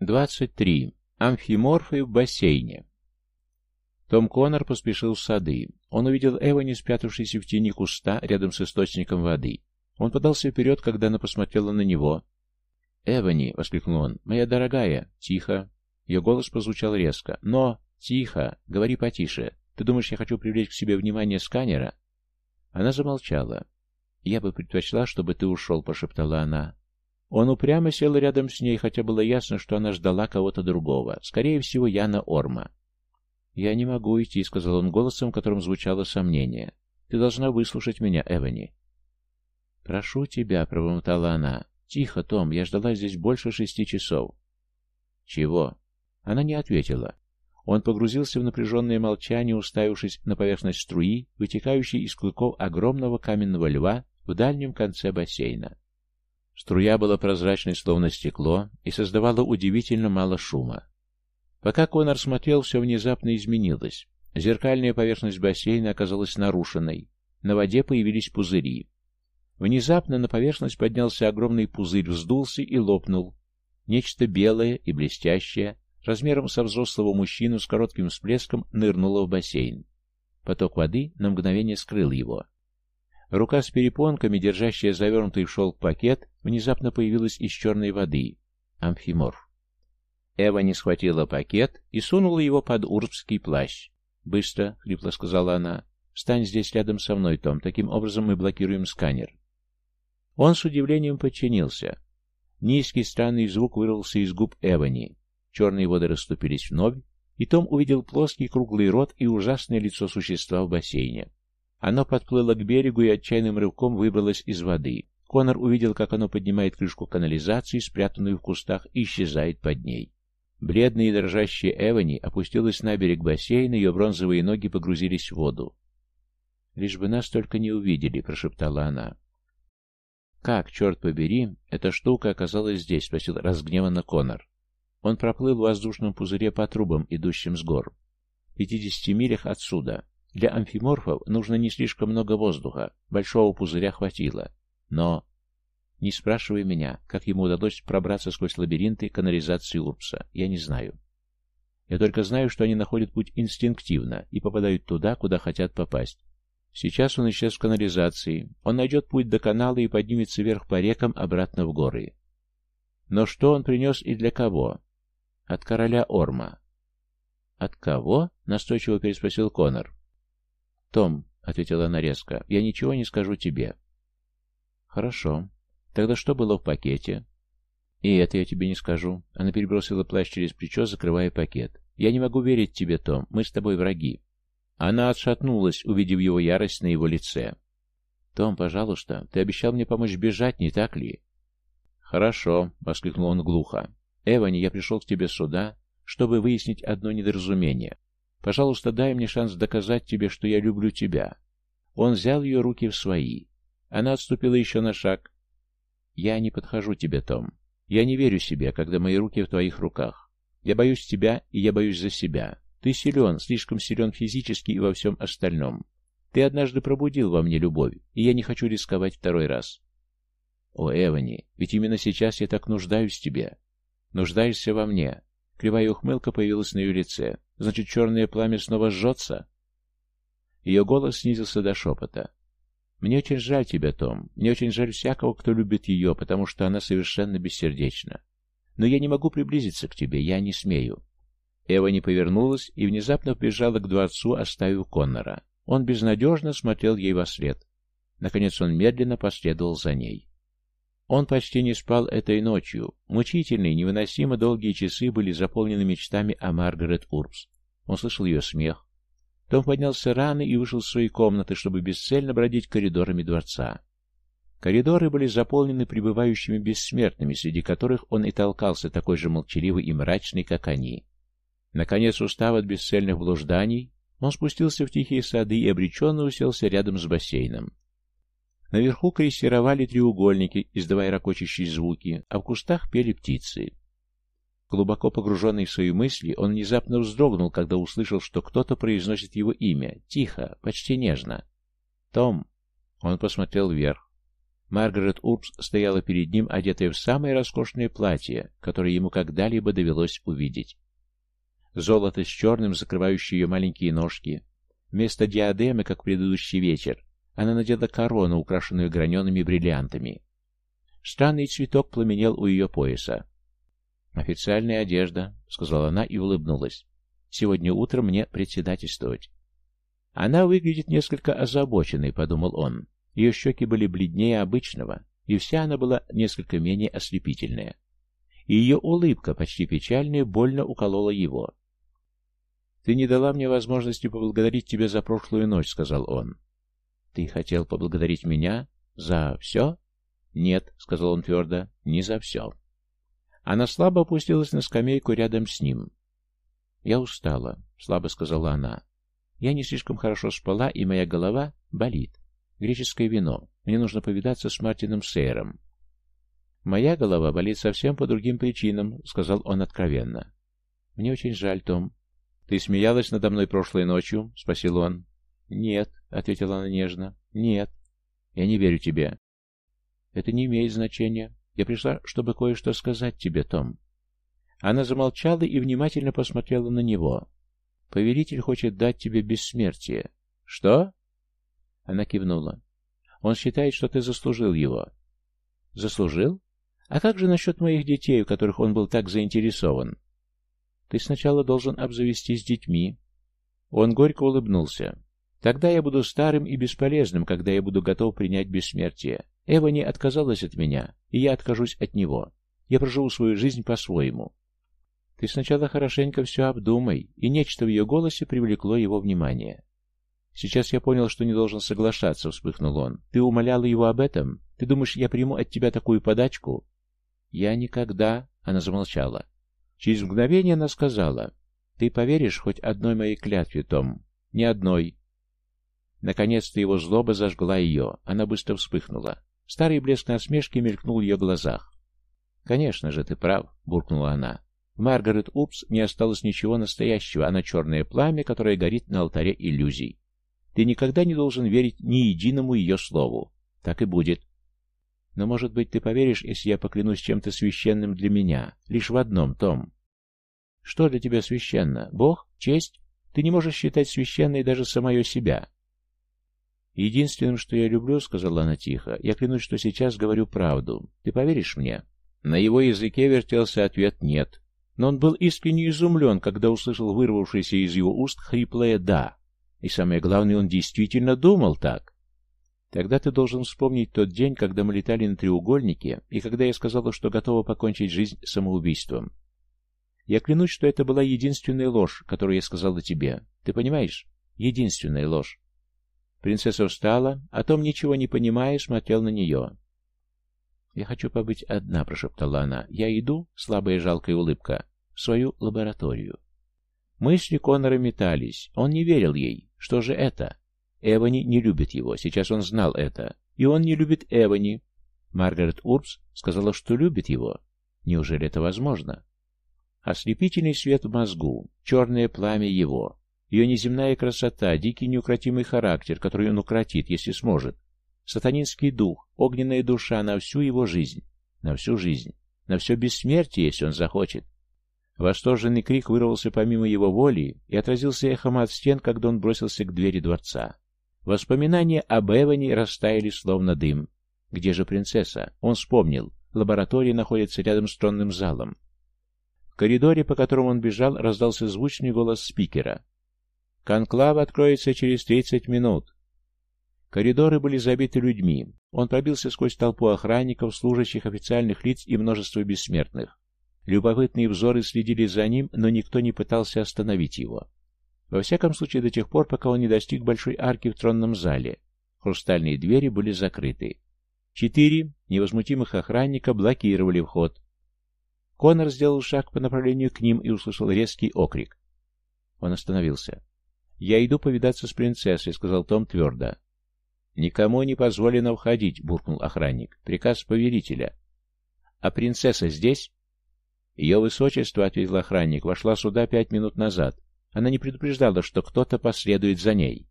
23. Амфиморфы в бассейне. Том Коннор поспешил в сады. Он увидел Эвани, спрятавшейся в тени куста рядом с источником воды. Он подался вперед, когда она посмотрела на него. «Эвани!» — воскликнул он. «Моя дорогая!» «Тихо!» Ее голос прозвучал резко. «Но!» «Тихо! Говори потише! Ты думаешь, я хочу привлечь к себе внимание сканера?» Она замолчала. «Я бы предпочла, чтобы ты ушел», — пошептала она. Он упрямо сел рядом с ней, хотя было ясно, что она ждала кого-то другого. Скорее всего, Яна Орма. «Я не могу идти», — сказал он голосом, в котором звучало сомнение. «Ты должна выслушать меня, Эвани». «Прошу тебя», — пробормотала она. «Тихо, Том, я ждала здесь больше шести часов». «Чего?» Она не ответила. Он погрузился в напряженное молчание, уставившись на поверхность струи, вытекающей из клыков огромного каменного льва в дальнем конце бассейна. Струя была прозрачной, словно стекло, и создавала удивительно мало шума. Пока Конор смотрел, все внезапно изменилось. Зеркальная поверхность бассейна оказалась нарушенной. На воде появились пузыри. Внезапно на поверхность поднялся огромный пузырь, вздулся и лопнул. Нечто белое и блестящее, размером со взрослого мужчину с коротким всплеском, нырнуло в бассейн. Поток воды на мгновение скрыл его. Рука с перепонками, держащая завернутый в шелк пакет, внезапно появилась из черной воды. Амфиморф. Эва не схватила пакет и сунула его под урбский плащ. «Быстро», — хрипло сказала она, — «стань здесь рядом со мной, Том. Таким образом мы блокируем сканер». Он с удивлением подчинился. Низкий странный звук вырвался из губ Эвани. Черные воды расступились вновь, и Том увидел плоский круглый рот и ужасное лицо существа в бассейне. Оно подплыло к берегу и отчаянным рывком выбралось из воды. Конор увидел, как оно поднимает крышку канализации, спрятанную в кустах, и исчезает под ней. Бледная и дрожащая Эвани опустилась на берег бассейна, ее бронзовые ноги погрузились в воду. «Лишь бы нас только не увидели», — прошептала она. «Как, черт побери, эта штука оказалась здесь?» — спросил разгневанно Конор. Он проплыл в воздушном пузыре по трубам, идущим с гор. В пятидесяти милях отсюда. Для амфиморфов нужно не слишком много воздуха, большого пузыря хватило. Но... Не спрашивай меня, как ему удалось пробраться сквозь лабиринты канализации Урбса. Я не знаю. Я только знаю, что они находят путь инстинктивно и попадают туда, куда хотят попасть. Сейчас он исчез в канализации. Он найдет путь до канала и поднимется вверх по рекам обратно в горы. Но что он принес и для кого? От короля Орма. «От кого?» — настойчиво переспросил Конор. «Том», — ответила она резко, — «я ничего не скажу тебе». «Хорошо. Тогда что было в пакете?» «И это я тебе не скажу». Она перебросила плащ через плечо, закрывая пакет. «Я не могу верить тебе, Том. Мы с тобой враги». Она отшатнулась, увидев его ярость на его лице. «Том, пожалуйста, ты обещал мне помочь бежать, не так ли?» «Хорошо», — воскликнул он глухо. «Эвани, я пришел к тебе сюда, чтобы выяснить одно недоразумение. Пожалуйста, дай мне шанс доказать тебе, что я люблю тебя». Он взял ее руки в свои. Она отступила еще на шаг. «Я не подхожу тебе, Том. Я не верю себе, когда мои руки в твоих руках. Я боюсь тебя, и я боюсь за себя. Ты силен, слишком силен физически и во всем остальном. Ты однажды пробудил во мне любовь, и я не хочу рисковать второй раз. О, Эвани, ведь именно сейчас я так нуждаюсь в тебе. Нуждаешься во мне. Кривая ухмылка появилась на ее лице. Значит, черное пламя снова жжется? Ее голос снизился до шепота. «Мне очень жаль тебя, Том. Мне очень жаль всякого, кто любит ее, потому что она совершенно бессердечна. Но я не могу приблизиться к тебе, я не смею». Эва не повернулась и внезапно побежала к дворцу, оставив Коннора. Он безнадежно смотрел ей во след. Наконец он медленно последовал за ней. Он почти не спал этой ночью. Мучительные, невыносимо долгие часы были заполнены мечтами о Маргарет Урбс. Он слышал ее смех. Том поднялся рано и вышел из своей комнаты, чтобы бесцельно бродить коридорами дворца. Коридоры были заполнены пребывающими бессмертными, среди которых он и толкался такой же молчаливый и мрачный, как они. Наконец, устав от бесцельных блужданий, он спустился в тихие сады и обреченно уселся рядом с бассейном. Наверху крейсировали треугольники, издавая ракочащие звуки, а в кустах пели птицы. Глубоко погруженный в свои мысли, он внезапно вздрогнул, когда услышал, что кто-то произносит его имя, тихо, почти нежно. «Том!» Он посмотрел вверх. Маргарет Урбс стояла перед ним, одетая в самое роскошное платье, которое ему когда-либо довелось увидеть. Золото с черным, закрывающее ее маленькие ножки. Вместо диадемы, как в предыдущий вечер, она надела корону, украшенную гранеными бриллиантами. Странный цветок пламенел у ее пояса. «Официальная одежда», — сказала она и улыбнулась. «Сегодня утром мне председательствовать». «Она выглядит несколько озабоченной», — подумал он. Ее щеки были бледнее обычного, и вся она была несколько менее ослепительная. И ее улыбка, почти печальная, больно уколола его. «Ты не дала мне возможности поблагодарить тебя за прошлую ночь», — сказал он. «Ты хотел поблагодарить меня? За все?» «Нет», — сказал он твердо, — «не за все». Она слабо опустилась на скамейку рядом с ним. «Я устала», — слабо сказала она. «Я не слишком хорошо спала, и моя голова болит. Греческое вино. Мне нужно повидаться с Мартином Сейером. «Моя голова болит совсем по другим причинам», — сказал он откровенно. «Мне очень жаль, Том». «Ты смеялась надо мной прошлой ночью?» — спросил он. «Нет», — ответила она нежно. «Нет. Я не верю тебе». «Это не имеет значения. Я пришла, чтобы кое-что сказать тебе, Том». Она замолчала и внимательно посмотрела на него. «Повелитель хочет дать тебе бессмертие». «Что?» Она кивнула. «Он считает, что ты заслужил его». «Заслужил? А как же насчет моих детей, в которых он был так заинтересован?» «Ты сначала должен обзавестись детьми». Он горько улыбнулся. «Тогда я буду старым и бесполезным, когда я буду готов принять бессмертие. Эва не отказалась от меня, и я откажусь от него. Я проживу свою жизнь по-своему». «Ты сначала хорошенько все обдумай», и нечто в ее голосе привлекло его внимание. «Сейчас я понял, что не должен соглашаться», — вспыхнул он. «Ты умоляла его об этом? Ты думаешь, я приму от тебя такую подачку?» «Я никогда...» — она замолчала. Через мгновение она сказала. «Ты поверишь хоть одной моей клятве, Том? Ни одной». Наконец-то его злоба зажгла ее. Она быстро вспыхнула. Старый блеск насмешки мелькнул в ее глазах. «Конечно же, ты прав», — буркнула она. В Маргарет Упс не осталось ничего настоящего, она черное пламя, которое горит на алтаре иллюзий. Ты никогда не должен верить ни единому ее слову. Так и будет. Но, может быть, ты поверишь, если я поклянусь чем-то священным для меня. Лишь в одном, Том. Что для тебя священно? Бог? Честь? Ты не можешь считать священной даже самое себя. Единственным, что я люблю, — сказала она тихо, — я клянусь, что сейчас говорю правду. Ты поверишь мне? На его языке вертелся ответ «нет». Но он был искренне изумлен, когда услышал вырвавшееся из его уст хриплое «да». И самое главное, он действительно думал так. Тогда ты должен вспомнить тот день, когда мы летали на треугольнике, и когда я сказала, что готова покончить жизнь самоубийством. Я клянусь, что это была единственная ложь, которую я сказала тебе. Ты понимаешь? Единственная ложь. Принцесса встала, а Том, ничего не понимая, смотрел на нее. «Я хочу побыть одна», — прошептала она. «Я иду», — слабая жалкая улыбка, — «в свою лабораторию». Мысли Конора метались. Он не верил ей. Что же это? Эвани не любит его, сейчас он знал это. И он не любит Эвани. Маргарет Урбс сказала, что любит его. Неужели это возможно? Ослепительный свет в мозгу, черное пламя его, ее неземная красота, дикий неукротимый характер, который он укротит, если сможет, сатанинский дух, огненная душа на всю его жизнь, на всю жизнь, на все бессмертие, если он захочет. Восторженный крик вырвался помимо его воли и отразился эхом от стен, когда он бросился к двери дворца. Воспоминания об Эване растаяли словно дым. Где же принцесса? Он вспомнил. Лаборатория находится рядом с тронным залом. В коридоре, по которому он бежал, раздался звучный голос спикера. «Конклав откроется через тридцать минут». Коридоры были забиты людьми. Он пробился сквозь толпу охранников, служащих официальных лиц и множество бессмертных. Любопытные взоры следили за ним, но никто не пытался остановить его. Во всяком случае, до тех пор, пока он не достиг большой арки в тронном зале. Хрустальные двери были закрыты. Четыре невозмутимых охранника блокировали вход. Конор сделал шаг по направлению к ним и услышал резкий окрик. Он остановился. «Я иду повидаться с принцессой», — сказал Том твердо. «Никому не позволено входить», — буркнул охранник. «Приказ повелителя». «А принцесса здесь?» «Ее высочество», — ответил охранник, — «вошла сюда пять минут назад. Она не предупреждала, что кто-то последует за ней».